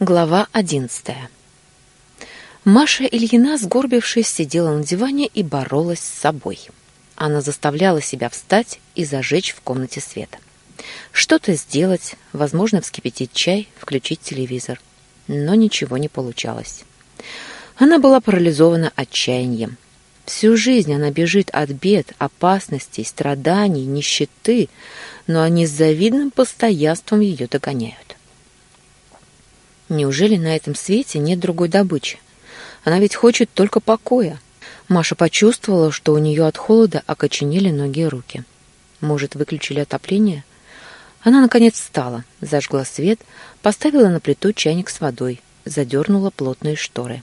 Глава одиннадцатая. Маша Ильина, сгорбившись, сидела на диване и боролась с собой. Она заставляла себя встать и зажечь в комнате свет. Что-то сделать, возможно, вскипятить чай, включить телевизор. Но ничего не получалось. Она была парализована отчаянием. Всю жизнь она бежит от бед, опасностей, страданий, нищеты, но они с завидным постоянством ее догоняют. Неужели на этом свете нет другой добычи? Она ведь хочет только покоя. Маша почувствовала, что у нее от холода окоченели ноги и руки. Может, выключили отопление? Она, наконец, встала, зажгла свет, поставила на плиту чайник с водой, задернула плотные шторы.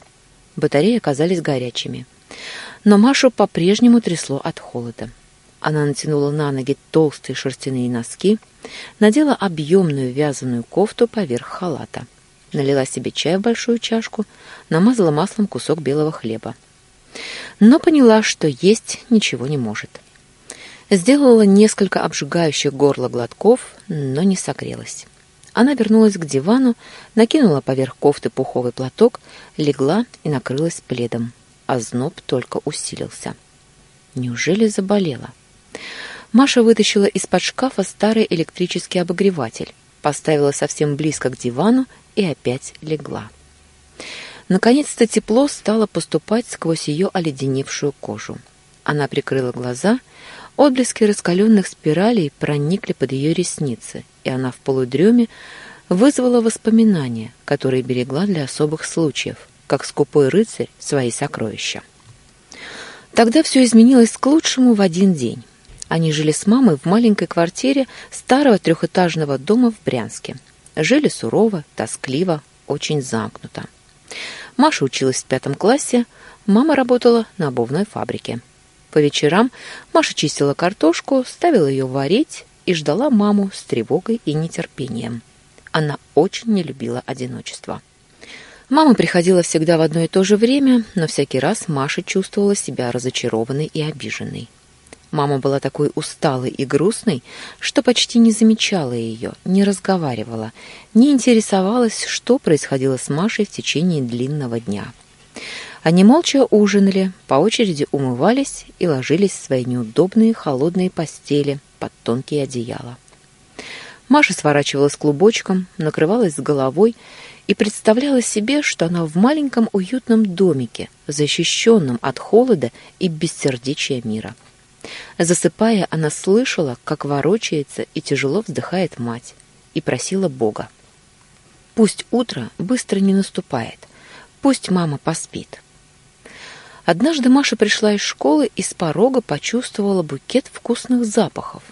Батареи оказались горячими. Но Машу по-прежнему трясло от холода. Она натянула на ноги толстые шерстяные носки, надела объемную вязаную кофту поверх халата налила себе чай в большую чашку, намазала маслом кусок белого хлеба. Но поняла, что есть ничего не может. Сделала несколько обжигающих горло глотков, но не согрелась. Она вернулась к дивану, накинула поверх кофты пуховый платок, легла и накрылась пледом. А зноб только усилился. Неужели заболела? Маша вытащила из-под шкафа старый электрический обогреватель, поставила совсем близко к дивану и опять легла. Наконец-то тепло стало поступать сквозь ее оледеневшую кожу. Она прикрыла глаза, отблески раскаленных спиралей проникли под ее ресницы, и она в полудреме вызвала воспоминания, которые берегла для особых случаев, как скупой рыцарь свои сокровища. Тогда все изменилось к лучшему в один день. Они жили с мамой в маленькой квартире старого трехэтажного дома в Брянске – Жили сурово, тоскливо, очень замкнуто. Маша училась в пятом классе, мама работала на обувной фабрике. По вечерам Маша чистила картошку, ставила ее варить и ждала маму с тревогой и нетерпением. Она очень не любила одиночество. Мама приходила всегда в одно и то же время, но всякий раз Маша чувствовала себя разочарованной и обиженной. Мама была такой усталой и грустной, что почти не замечала ее, не разговаривала, не интересовалась, что происходило с Машей в течение длинного дня. Они молча ужинали, по очереди умывались и ложились в свои неудобные холодные постели под тонкие одеяла. Маша сворачивалась клубочком, накрывалась с головой и представляла себе, что она в маленьком уютном домике, защищенном от холода и бессердечия мира. Засыпая, она слышала, как ворочается и тяжело вздыхает мать, и просила Бога. Пусть утро быстро не наступает, пусть мама поспит. Однажды Маша пришла из школы и с порога почувствовала букет вкусных запахов.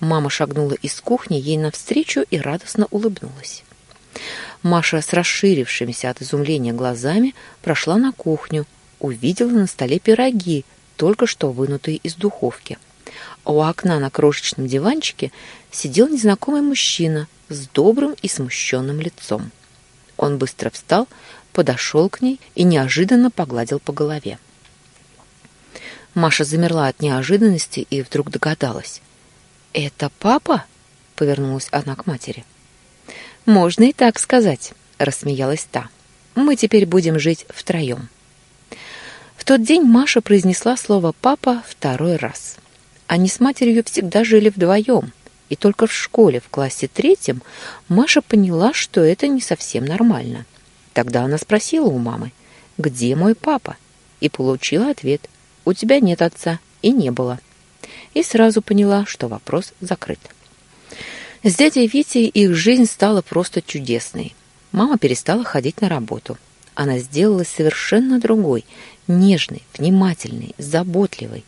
Мама шагнула из кухни ей навстречу и радостно улыбнулась. Маша с расширившимися от изумления глазами прошла на кухню, увидела на столе пироги, только что вынутые из духовки. А у окна на крошечном диванчике сидел незнакомый мужчина с добрым и смущенным лицом. Он быстро встал, подошел к ней и неожиданно погладил по голове. Маша замерла от неожиданности и вдруг догадалась. «Это папа?» — повернулась она к матери. «Можно и так сказать», — рассмеялась та. «Мы теперь будем жить втроем». В тот день Маша произнесла слово «папа» второй раз. Они с матерью всегда жили вдвоем, и только в школе в классе третьем Маша поняла, что это не совсем нормально. Тогда она спросила у мамы «Где мой папа?» и получила ответ «У тебя нет отца» и не было. И сразу поняла, что вопрос закрыт. С дядей Витей их жизнь стала просто чудесной. Мама перестала ходить на работу. Она сделалась совершенно другой нежный, внимательный, заботливый.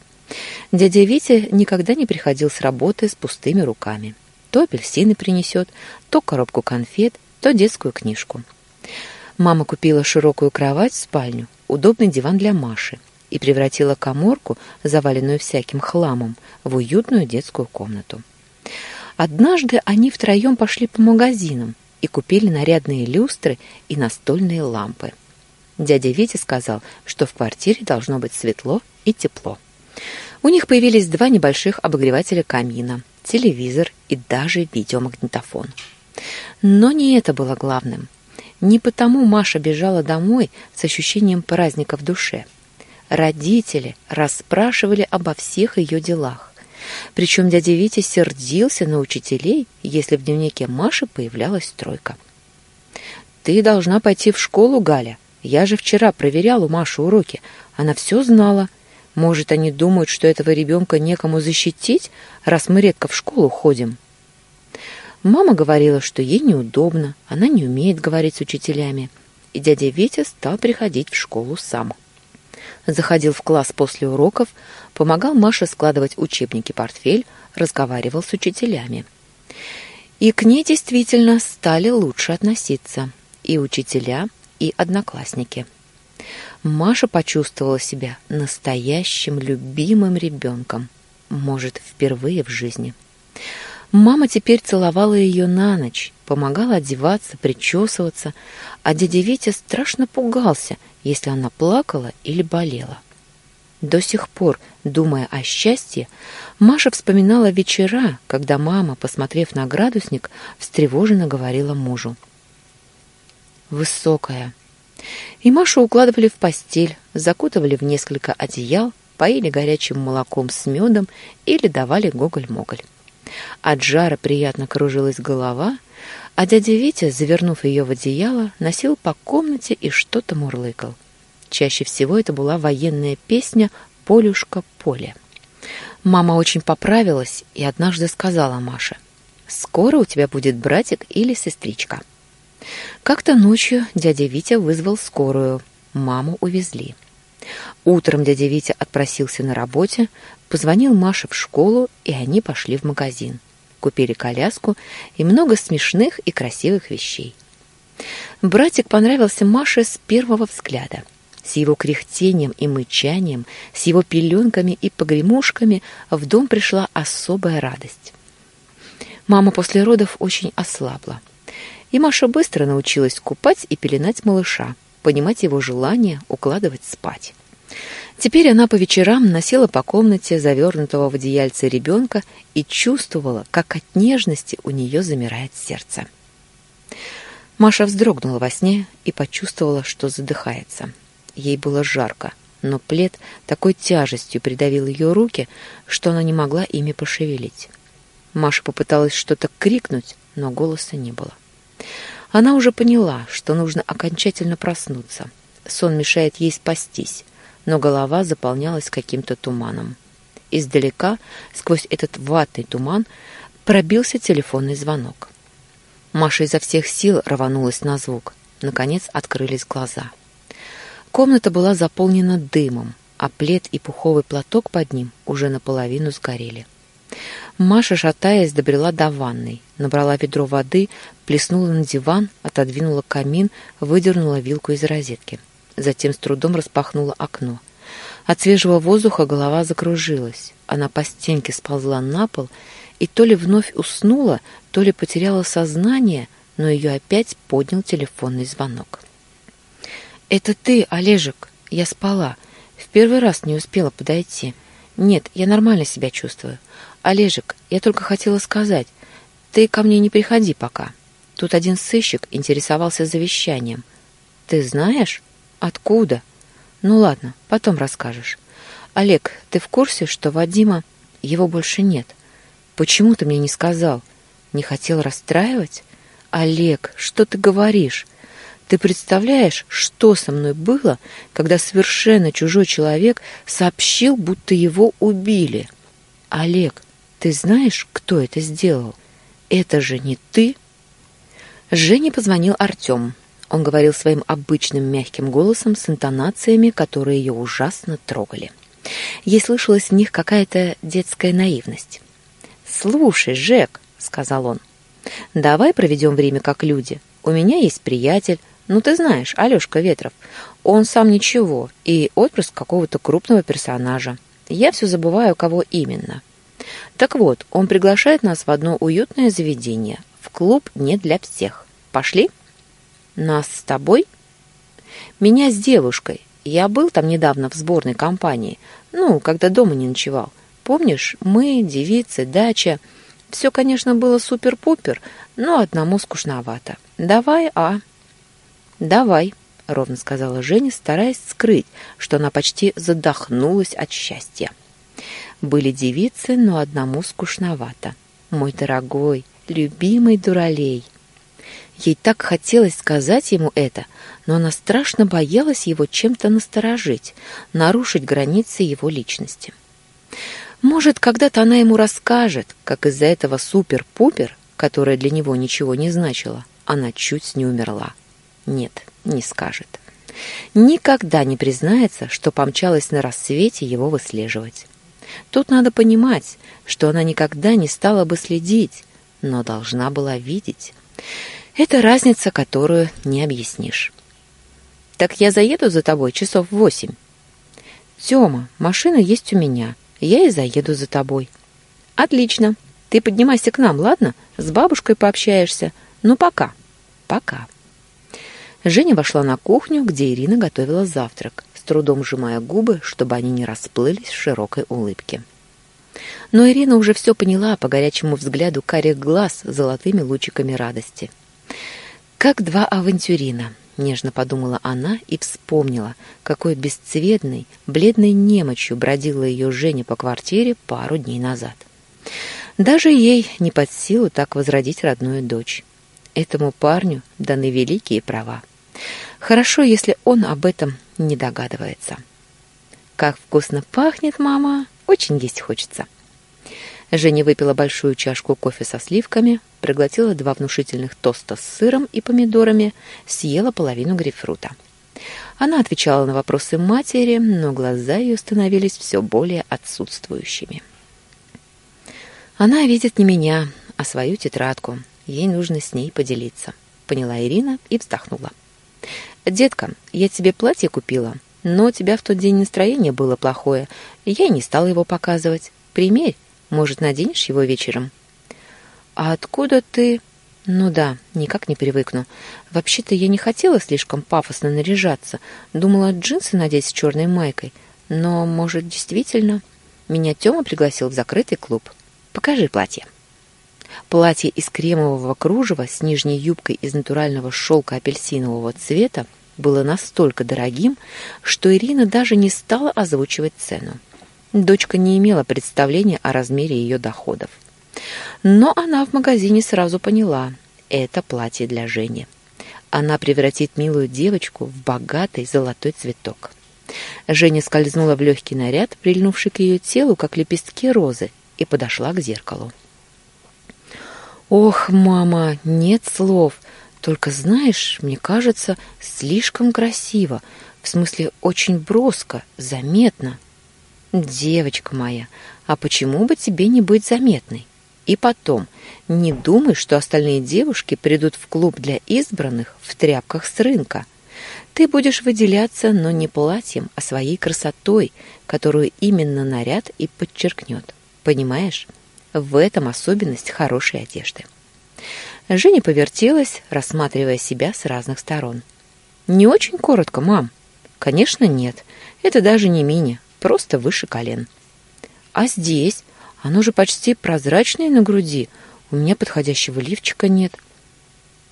Дядя Витя никогда не приходил с работы с пустыми руками. То апельсины принесет, то коробку конфет, то детскую книжку. Мама купила широкую кровать в спальню, удобный диван для Маши и превратила коморку, заваленную всяким хламом, в уютную детскую комнату. Однажды они втроем пошли по магазинам и купили нарядные люстры и настольные лампы. Дядя Витя сказал, что в квартире должно быть светло и тепло. У них появились два небольших обогревателя камина, телевизор и даже видеомагнитофон. Но не это было главным. Не потому Маша бежала домой с ощущением праздника в душе. Родители расспрашивали обо всех ее делах. Причем дядя Витя сердился на учителей, если в дневнике Маши появлялась тройка. «Ты должна пойти в школу, Галя. Я же вчера проверял у Маши уроки. Она все знала. Может, они думают, что этого ребенка некому защитить, раз мы редко в школу ходим?» Мама говорила, что ей неудобно, она не умеет говорить с учителями, и дядя Витя стал приходить в школу сам. Заходил в класс после уроков, помогал Маше складывать учебники-портфель, разговаривал с учителями. И к ней действительно стали лучше относиться и учителя, и одноклассники. Маша почувствовала себя настоящим любимым ребенком, может, впервые в жизни. Мама теперь целовала ее на ночь, помогала одеваться, причесываться, а дядя Витя страшно пугался, если она плакала или болела. До сих пор, думая о счастье, Маша вспоминала вечера, когда мама, посмотрев на градусник, встревоженно говорила мужу. «Высокая». И Машу укладывали в постель, закутывали в несколько одеял, поили горячим молоком с медом или давали гоголь-моголь. От жара приятно кружилась голова, а дядя Витя, завернув ее в одеяло, носил по комнате и что-то мурлыкал. Чаще всего это была военная песня «Полюшка поле». Мама очень поправилась и однажды сказала Маше, «Скоро у тебя будет братик или сестричка». Как-то ночью дядя Витя вызвал скорую. Маму увезли. Утром дядя Витя отпросился на работе, позвонил Маше в школу, и они пошли в магазин. Купили коляску и много смешных и красивых вещей. Братик понравился Маше с первого взгляда. С его кряхтением и мычанием, с его пеленками и погремушками в дом пришла особая радость. Мама после родов очень ослабла. И Маша быстро научилась купать и пеленать малыша, понимать его желание, укладывать спать. Теперь она по вечерам носила по комнате завернутого в одеяльце ребенка и чувствовала, как от нежности у нее замирает сердце. Маша вздрогнула во сне и почувствовала, что задыхается. Ей было жарко, но плед такой тяжестью придавил ее руки, что она не могла ими пошевелить. Маша попыталась что-то крикнуть, но голоса не было. Она уже поняла, что нужно окончательно проснуться. Сон мешает ей спастись но голова заполнялась каким-то туманом. Издалека, сквозь этот ватный туман, пробился телефонный звонок. Маша изо всех сил рванулась на звук. Наконец открылись глаза. Комната была заполнена дымом, а плед и пуховый платок под ним уже наполовину сгорели. Маша, шатаясь, добрела до ванной, набрала ведро воды, плеснула на диван, отодвинула камин, выдернула вилку из розетки затем с трудом распахнула окно. От свежего воздуха голова закружилась. Она по стенке сползла на пол и то ли вновь уснула, то ли потеряла сознание, но ее опять поднял телефонный звонок. «Это ты, Олежек?» Я спала. В первый раз не успела подойти. Нет, я нормально себя чувствую. Олежек, я только хотела сказать, ты ко мне не приходи пока. Тут один сыщик интересовался завещанием. Ты знаешь? Откуда? Ну ладно, потом расскажешь. Олег, ты в курсе, что Вадима его больше нет? Почему ты мне не сказал? Не хотел расстраивать? Олег, что ты говоришь? Ты представляешь, что со мной было, когда совершенно чужой человек сообщил, будто его убили? Олег, ты знаешь, кто это сделал? Это же не ты? Жене позвонил Артем. Он говорил своим обычным мягким голосом с интонациями, которые ее ужасно трогали. Ей слышалась в них какая-то детская наивность. «Слушай, Жек», — сказал он, — «давай проведем время как люди. У меня есть приятель, ну ты знаешь, Алешка Ветров. Он сам ничего и отпрыск какого-то крупного персонажа. Я все забываю, кого именно. Так вот, он приглашает нас в одно уютное заведение, в клуб не для всех. Пошли?» Нас с тобой? Меня с девушкой. Я был там недавно в сборной компании. Ну, когда дома не ночевал. Помнишь, мы, девицы, дача. Все, конечно, было супер-пупер, но одному скучновато. Давай, а? «Давай», — ровно сказала Женя, стараясь скрыть, что она почти задохнулась от счастья. Были девицы, но одному скучновато. «Мой дорогой, любимый дуралей». Ей так хотелось сказать ему это, но она страшно боялась его чем-то насторожить, нарушить границы его личности. Может, когда-то она ему расскажет, как из-за этого супер-пупер, которое для него ничего не значило, она чуть не умерла. Нет, не скажет. Никогда не признается, что помчалась на рассвете его выслеживать. Тут надо понимать, что она никогда не стала бы следить, но должна была видеть. Это разница, которую не объяснишь. Так я заеду за тобой часов в восемь. Тёма, машина есть у меня. Я и заеду за тобой. Отлично. Ты поднимайся к нам, ладно? С бабушкой пообщаешься. Ну, пока. Пока. Женя вошла на кухню, где Ирина готовила завтрак, с трудом сжимая губы, чтобы они не расплылись в широкой улыбке. Но Ирина уже все поняла по горячему взгляду карих глаз с золотыми лучиками радости. Как два авантюрина, нежно подумала она и вспомнила, какой бесцветной, бледной немочью бродила ее Женя по квартире пару дней назад. Даже ей не под силу так возродить родную дочь. Этому парню даны великие права. Хорошо, если он об этом не догадывается. Как вкусно пахнет, мама! Очень есть хочется. Женя выпила большую чашку кофе со сливками, проглотила два внушительных тоста с сыром и помидорами, съела половину грейпфрута. Она отвечала на вопросы матери, но глаза ее становились все более отсутствующими. Она видит не меня, а свою тетрадку. Ей нужно с ней поделиться, поняла Ирина и вздохнула. Детка, я тебе платье купила, но у тебя в тот день настроение было плохое, и я не стала его показывать. Примерь, может, наденешь его вечером? А откуда ты? Ну да, никак не привыкну. Вообще-то я не хотела слишком пафосно наряжаться. Думала джинсы надеть с черной майкой. Но, может, действительно... Меня Тёма пригласил в закрытый клуб. Покажи платье. Платье из кремового кружева с нижней юбкой из натурального шелка апельсинового цвета было настолько дорогим, что Ирина даже не стала озвучивать цену. Дочка не имела представления о размере ее доходов. Но она в магазине сразу поняла – это платье для Жени. Она превратит милую девочку в богатый золотой цветок. Женя скользнула в легкий наряд, прильнувший к ее телу, как лепестки розы, и подошла к зеркалу. «Ох, мама, нет слов. Только, знаешь, мне кажется, слишком красиво. В смысле, очень броско, заметно». Девочка моя, а почему бы тебе не быть заметной? И потом, не думай, что остальные девушки придут в клуб для избранных в тряпках с рынка. Ты будешь выделяться, но не платьем, а своей красотой, которую именно наряд и подчеркнет. Понимаешь? В этом особенность хорошей одежды. Женя повертелась, рассматривая себя с разных сторон. «Не очень коротко, мам?» «Конечно, нет. Это даже не мини просто выше колен. А здесь? Оно же почти прозрачное на груди. У меня подходящего лифчика нет.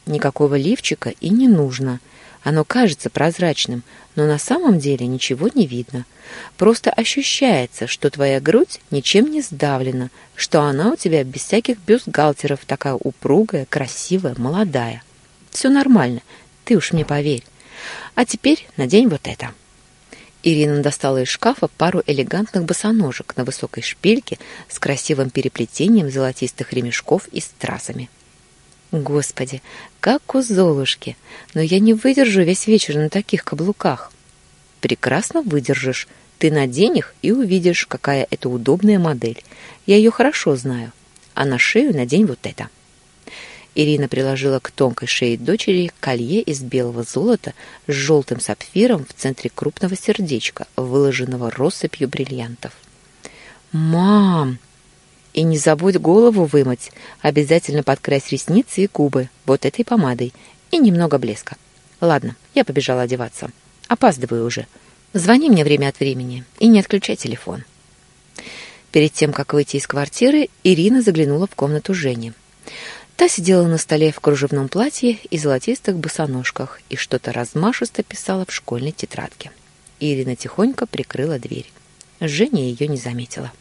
Никакого лифчика и не нужно. Оно кажется прозрачным, но на самом деле ничего не видно. Просто ощущается, что твоя грудь ничем не сдавлена, что она у тебя без всяких бюстгальтеров такая упругая, красивая, молодая. Все нормально, ты уж мне поверь. А теперь надень вот это. Ирина достала из шкафа пару элегантных босоножек на высокой шпильке с красивым переплетением золотистых ремешков и стразами. Господи, как у Золушки! Но я не выдержу весь вечер на таких каблуках. Прекрасно выдержишь. Ты надень их и увидишь, какая это удобная модель. Я ее хорошо знаю. А на шею надень вот это. Ирина приложила к тонкой шее дочери колье из белого золота с желтым сапфиром в центре крупного сердечка, выложенного россыпью бриллиантов. «Мам!» «И не забудь голову вымыть. Обязательно подкрась ресницы и губы вот этой помадой и немного блеска. Ладно, я побежала одеваться. Опаздываю уже. Звони мне время от времени и не отключай телефон». Перед тем, как выйти из квартиры, Ирина заглянула в комнату Жени. Та сидела на столе в кружевном платье и золотистых босоножках и что-то размашисто писала в школьной тетрадке. Ирина тихонько прикрыла дверь. Женя ее не заметила.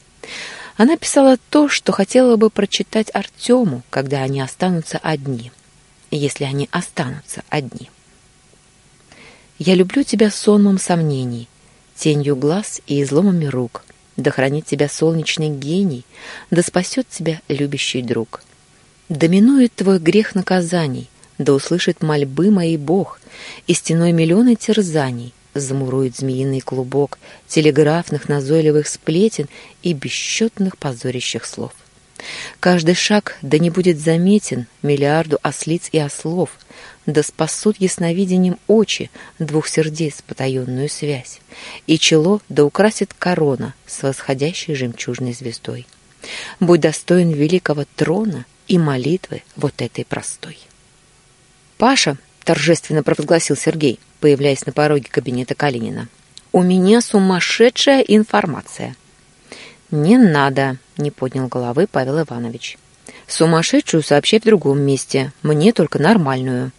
Она писала то, что хотела бы прочитать Артему, когда они останутся одни. Если они останутся одни. «Я люблю тебя сонмом сомнений, тенью глаз и изломами рук. Да хранит тебя солнечный гений, да спасет тебя любящий друг». Доминует твой грех наказаний, да услышит мольбы мои Бог, и стеной миллионы терзаний замурует змеиный клубок телеграфных назойливых сплетен и бесчетных позорящих слов. Каждый шаг да не будет заметен миллиарду ослиц и ослов, да спасут ясновидением очи двух сердец потаенную связь, и чело да украсит корона с восходящей жемчужной звездой. Будь достоин великого трона и молитвы вот этой простой. «Паша», — торжественно провозгласил Сергей, появляясь на пороге кабинета Калинина, «у меня сумасшедшая информация». «Не надо», — не поднял головы Павел Иванович. «Сумасшедшую сообщай в другом месте, мне только нормальную».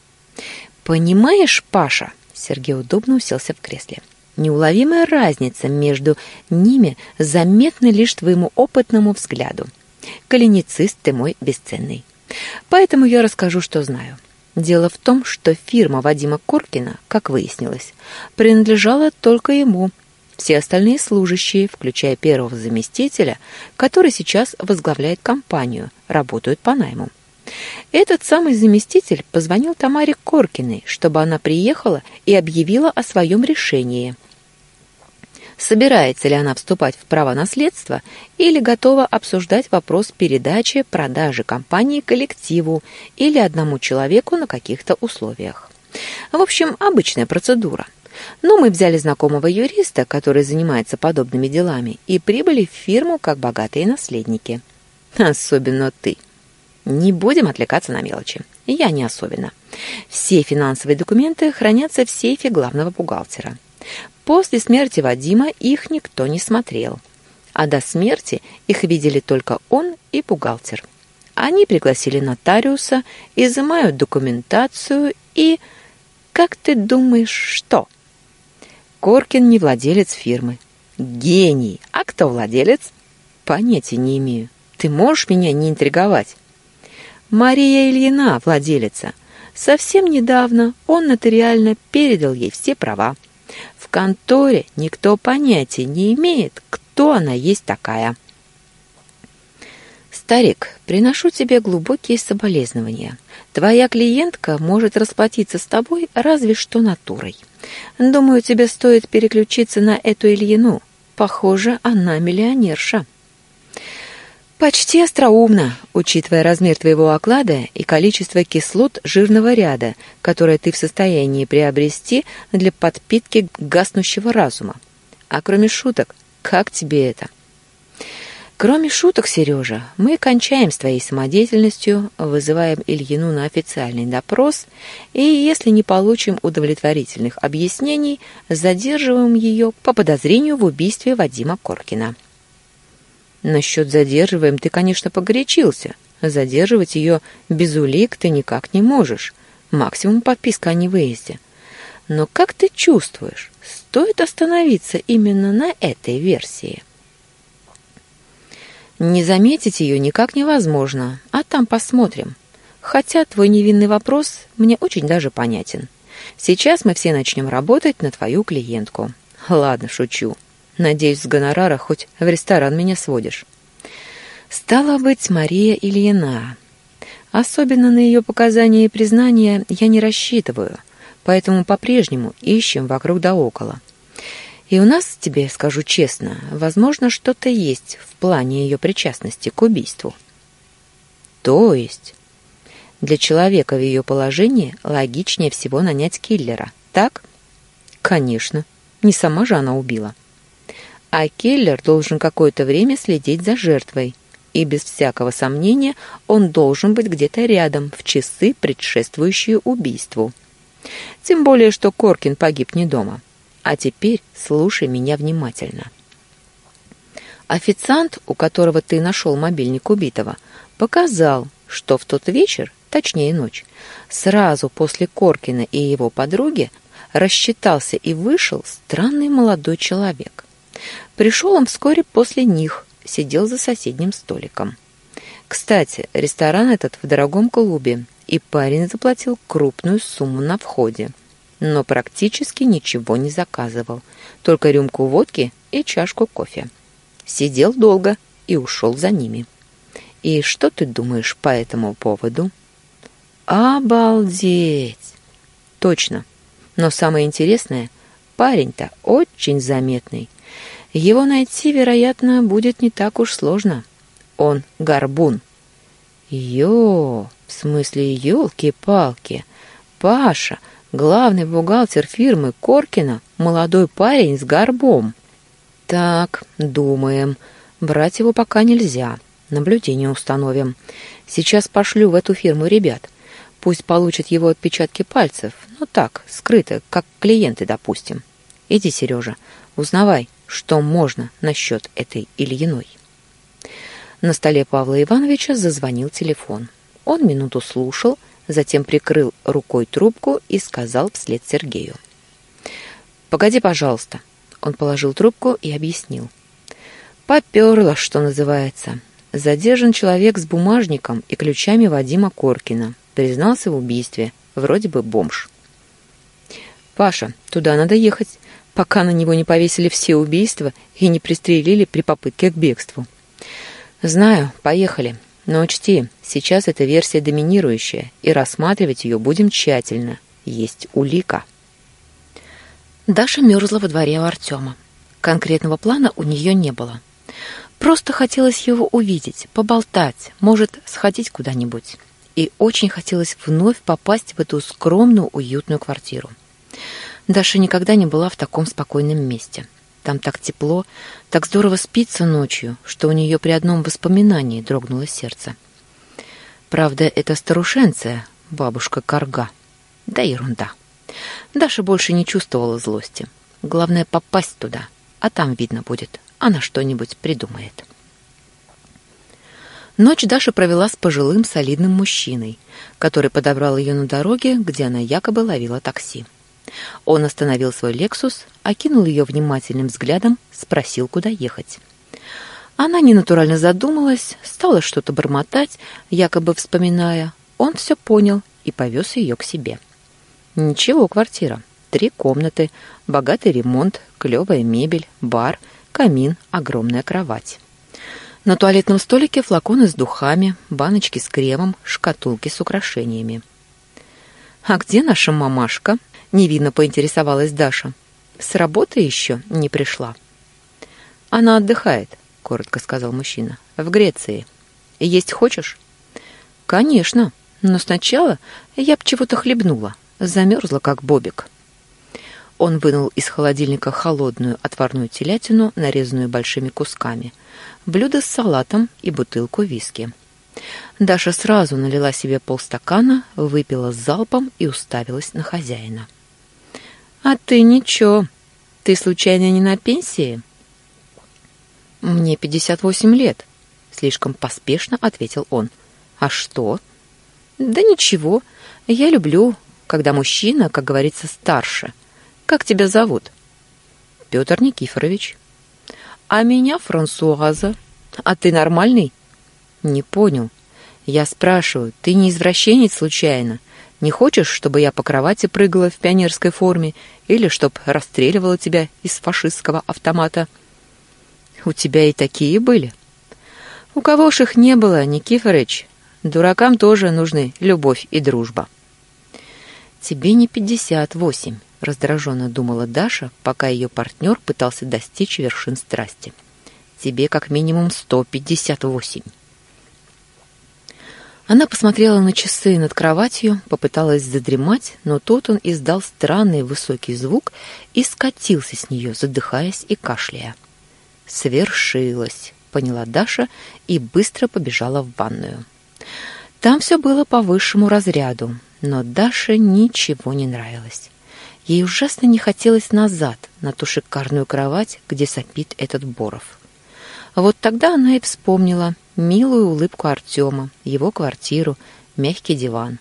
«Понимаешь, Паша», — Сергей удобно уселся в кресле, «неуловимая разница между ними заметна лишь твоему опытному взгляду. Калиницист ты мой бесценный. Поэтому я расскажу, что знаю. Дело в том, что фирма Вадима Коркина, как выяснилось, принадлежала только ему. Все остальные служащие, включая первого заместителя, который сейчас возглавляет компанию, работают по найму. Этот самый заместитель позвонил Тамаре Коркиной, чтобы она приехала и объявила о своем решении – собирается ли она вступать в право наследства или готова обсуждать вопрос передачи, продажи компании коллективу или одному человеку на каких-то условиях. В общем, обычная процедура. Но мы взяли знакомого юриста, который занимается подобными делами, и прибыли в фирму как богатые наследники. Особенно ты. Не будем отвлекаться на мелочи. Я не особенно. Все финансовые документы хранятся в сейфе главного бухгалтера. После смерти Вадима их никто не смотрел, а до смерти их видели только он и бухгалтер. Они пригласили нотариуса, изымают документацию и... Как ты думаешь, что? Коркин не владелец фирмы. Гений! А кто владелец? Понятия не имею. Ты можешь меня не интриговать? Мария Ильина, владелица. Совсем недавно он нотариально передал ей все права конторе никто понятия не имеет, кто она есть такая. Старик, приношу тебе глубокие соболезнования. Твоя клиентка может расплатиться с тобой разве что натурой. Думаю, тебе стоит переключиться на эту Ильину. Похоже, она миллионерша. Почти остроумно, учитывая размер твоего оклада и количество кислот жирного ряда, которое ты в состоянии приобрести для подпитки гаснущего разума. А кроме шуток, как тебе это? Кроме шуток, Сережа, мы кончаем с твоей самодеятельностью, вызываем Ильину на официальный допрос и, если не получим удовлетворительных объяснений, задерживаем ее по подозрению в убийстве Вадима Коркина. Насчет задерживаем ты, конечно, погорячился. Задерживать ее без улик ты никак не можешь. Максимум подписка о невыезде. Но как ты чувствуешь, стоит остановиться именно на этой версии? Не заметить ее никак невозможно, а там посмотрим. Хотя твой невинный вопрос мне очень даже понятен. Сейчас мы все начнем работать на твою клиентку. Ладно, шучу. Надеюсь, с гонорара хоть в ресторан меня сводишь. Стала быть, Мария Ильина. Особенно на ее показания и признания я не рассчитываю, поэтому по-прежнему ищем вокруг да около. И у нас, тебе скажу честно, возможно, что-то есть в плане ее причастности к убийству. То есть, для человека в ее положении логичнее всего нанять киллера, так? Конечно, не сама же она убила а киллер должен какое-то время следить за жертвой. И без всякого сомнения он должен быть где-то рядом в часы, предшествующие убийству. Тем более, что Коркин погиб не дома. А теперь слушай меня внимательно. Официант, у которого ты нашел мобильник убитого, показал, что в тот вечер, точнее ночь, сразу после Коркина и его подруги рассчитался и вышел странный молодой человек. Пришел он вскоре после них, сидел за соседним столиком. Кстати, ресторан этот в дорогом клубе, и парень заплатил крупную сумму на входе, но практически ничего не заказывал, только рюмку водки и чашку кофе. Сидел долго и ушел за ними. И что ты думаешь по этому поводу? Обалдеть! Точно. Но самое интересное, парень-то очень заметный. Его найти, вероятно, будет не так уж сложно. Он горбун. Йо, в смысле, елки-палки. Паша, главный бухгалтер фирмы Коркина, молодой парень с горбом. Так, думаем. Брать его пока нельзя. Наблюдение установим. Сейчас пошлю в эту фирму ребят. Пусть получат его отпечатки пальцев. Ну так, скрыто, как клиенты, допустим. Иди, Сережа, узнавай, что можно насчет этой Ильиной. На столе Павла Ивановича зазвонил телефон. Он минуту слушал, затем прикрыл рукой трубку и сказал вслед Сергею. «Погоди, пожалуйста». Он положил трубку и объяснил. «Поперло, что называется. Задержан человек с бумажником и ключами Вадима Коркина. Признался в убийстве. Вроде бы бомж». «Паша, туда надо ехать, пока на него не повесили все убийства и не пристрелили при попытке к бегству». «Знаю, поехали. Но учти, сейчас эта версия доминирующая, и рассматривать ее будем тщательно. Есть улика». Даша мерзла во дворе у Артема. Конкретного плана у нее не было. Просто хотелось его увидеть, поболтать, может, сходить куда-нибудь. И очень хотелось вновь попасть в эту скромную, уютную квартиру. Даша никогда не была в таком спокойном месте. Там так тепло, так здорово спится ночью, что у нее при одном воспоминании дрогнуло сердце. Правда, это старушенция, бабушка Карга. Да ерунда. Даша больше не чувствовала злости. Главное попасть туда, а там видно будет. Она что-нибудь придумает. Ночь Даша провела с пожилым солидным мужчиной, который подобрал ее на дороге, где она якобы ловила такси. Он остановил свой «Лексус», окинул ее внимательным взглядом, спросил, куда ехать. Она ненатурально задумалась, стала что-то бормотать, якобы вспоминая. Он все понял и повез ее к себе. Ничего, квартира. Три комнаты, богатый ремонт, клевая мебель, бар, камин, огромная кровать. На туалетном столике флаконы с духами, баночки с кремом, шкатулки с украшениями. «А где наша мамашка?» Невинно поинтересовалась Даша. С работы еще не пришла. Она отдыхает, коротко сказал мужчина. В Греции. Есть хочешь? Конечно, но сначала я б чего-то хлебнула. Замерзла, как бобик. Он вынул из холодильника холодную отварную телятину, нарезанную большими кусками, блюдо с салатом и бутылку виски. Даша сразу налила себе полстакана, выпила с залпом и уставилась на хозяина. А ты ничего. Ты случайно не на пенсии? Мне 58 лет, слишком поспешно ответил он. А что? Да ничего. Я люблю, когда мужчина, как говорится, старше. Как тебя зовут? Петр Никифорович. А меня Франсуаза. А ты нормальный? Не понял. Я спрашиваю, ты не извращенец случайно? Не хочешь, чтобы я по кровати прыгала в пионерской форме или чтоб расстреливала тебя из фашистского автомата? У тебя и такие были. У кого ж их не было, Никифорыч? Дуракам тоже нужны любовь и дружба. Тебе не пятьдесят восемь, раздраженно думала Даша, пока ее партнер пытался достичь вершин страсти. Тебе как минимум сто пятьдесят восемь. Она посмотрела на часы над кроватью, попыталась задремать, но тут он издал странный высокий звук и скатился с нее, задыхаясь и кашляя. «Свершилось», — поняла Даша и быстро побежала в ванную. Там все было по высшему разряду, но Даше ничего не нравилось. Ей ужасно не хотелось назад, на ту шикарную кровать, где сопит этот Боров. Вот тогда она и вспомнила милую улыбку Артема, его квартиру, мягкий диван.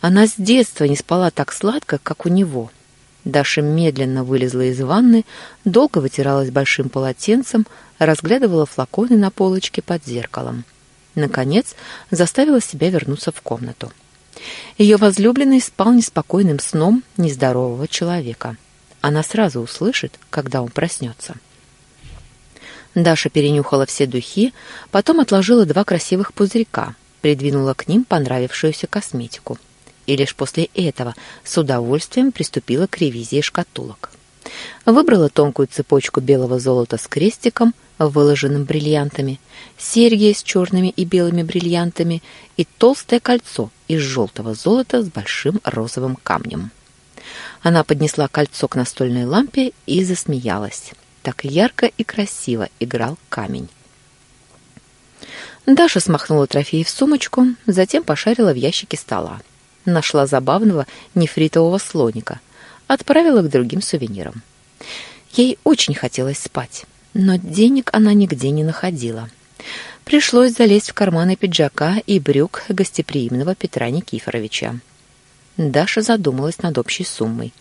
Она с детства не спала так сладко, как у него. Даша медленно вылезла из ванны, долго вытиралась большим полотенцем, разглядывала флаконы на полочке под зеркалом. Наконец, заставила себя вернуться в комнату. Ее возлюбленный спал неспокойным сном нездорового человека. Она сразу услышит, когда он проснется. Даша перенюхала все духи, потом отложила два красивых пузырька, придвинула к ним понравившуюся косметику. И лишь после этого с удовольствием приступила к ревизии шкатулок. Выбрала тонкую цепочку белого золота с крестиком, выложенным бриллиантами, серьги с черными и белыми бриллиантами и толстое кольцо из желтого золота с большим розовым камнем. Она поднесла кольцо к настольной лампе и засмеялась. Так ярко и красиво играл камень. Даша смахнула трофей в сумочку, затем пошарила в ящике стола. Нашла забавного нефритового слоника. Отправила к другим сувенирам. Ей очень хотелось спать, но денег она нигде не находила. Пришлось залезть в карманы пиджака и брюк гостеприимного Петра Никифоровича. Даша задумалась над общей суммой.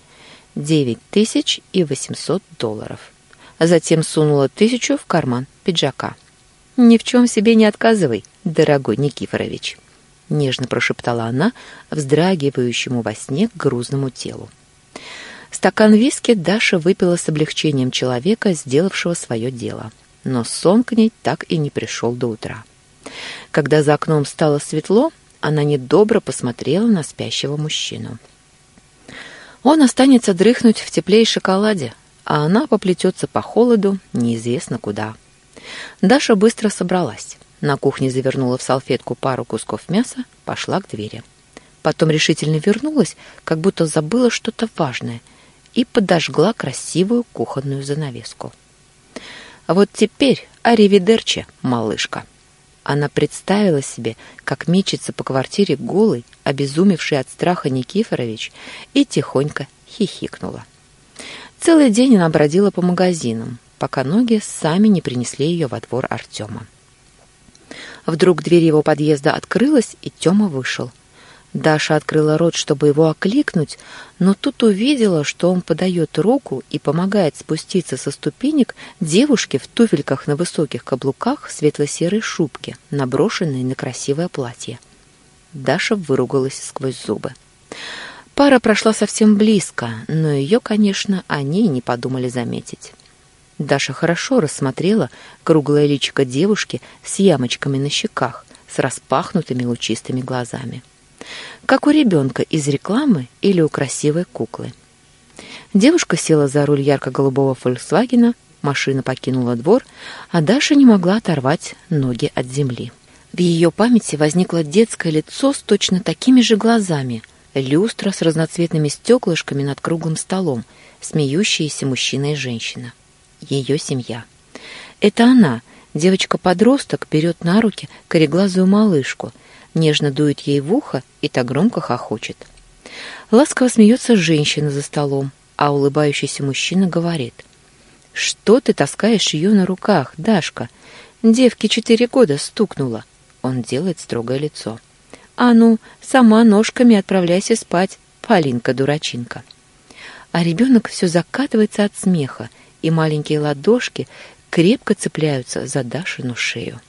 Девять тысяч и восемьсот долларов а затем сунула тысячу в карман пиджака. «Ни в чем себе не отказывай, дорогой Никифорович», — нежно прошептала она вздрагивающему во сне грузному телу. Стакан виски Даша выпила с облегчением человека, сделавшего свое дело. Но сон к ней так и не пришел до утра. Когда за окном стало светло, она недобро посмотрела на спящего мужчину. Он останется дрыхнуть в тепле и шоколаде, а она поплетется по холоду неизвестно куда. Даша быстро собралась. На кухне завернула в салфетку пару кусков мяса, пошла к двери. Потом решительно вернулась, как будто забыла что-то важное, и подожгла красивую кухонную занавеску. Вот теперь аривидерче, малышка. Она представила себе, как мечется по квартире голый, обезумевший от страха Никифорович, и тихонько хихикнула. Целый день она бродила по магазинам, пока ноги сами не принесли ее во двор Артема. Вдруг дверь его подъезда открылась, и Тёма вышел. Даша открыла рот, чтобы его окликнуть, но тут увидела, что он подает руку и помогает спуститься со ступенек девушке в туфельках на высоких каблуках светло-серой шубке, наброшенной на красивое платье. Даша выругалась сквозь зубы. Пара прошла совсем близко, но ее, конечно, они не подумали заметить. Даша хорошо рассмотрела круглое личико девушки с ямочками на щеках, с распахнутыми лучистыми глазами. Как у ребенка из рекламы или у красивой куклы. Девушка села за руль ярко-голубого «Фольксвагена», машина покинула двор, а Даша не могла оторвать ноги от земли. В ее памяти возникло детское лицо с точно такими же глазами – люстра с разноцветными стеклышками над круглым столом, смеющиеся мужчина и женщина. Ее семья. Это она, девочка-подросток, берет на руки кореглазую малышку, нежно дует ей в ухо и так громко хохочет. Ласково смеется женщина за столом, а улыбающийся мужчина говорит. «Что ты таскаешь ее на руках, Дашка? Девке четыре года стукнула». Он делает строгое лицо. А ну, сама ножками отправляйся спать, Полинка-дурачинка. А ребенок все закатывается от смеха, и маленькие ладошки крепко цепляются за Дашину шею.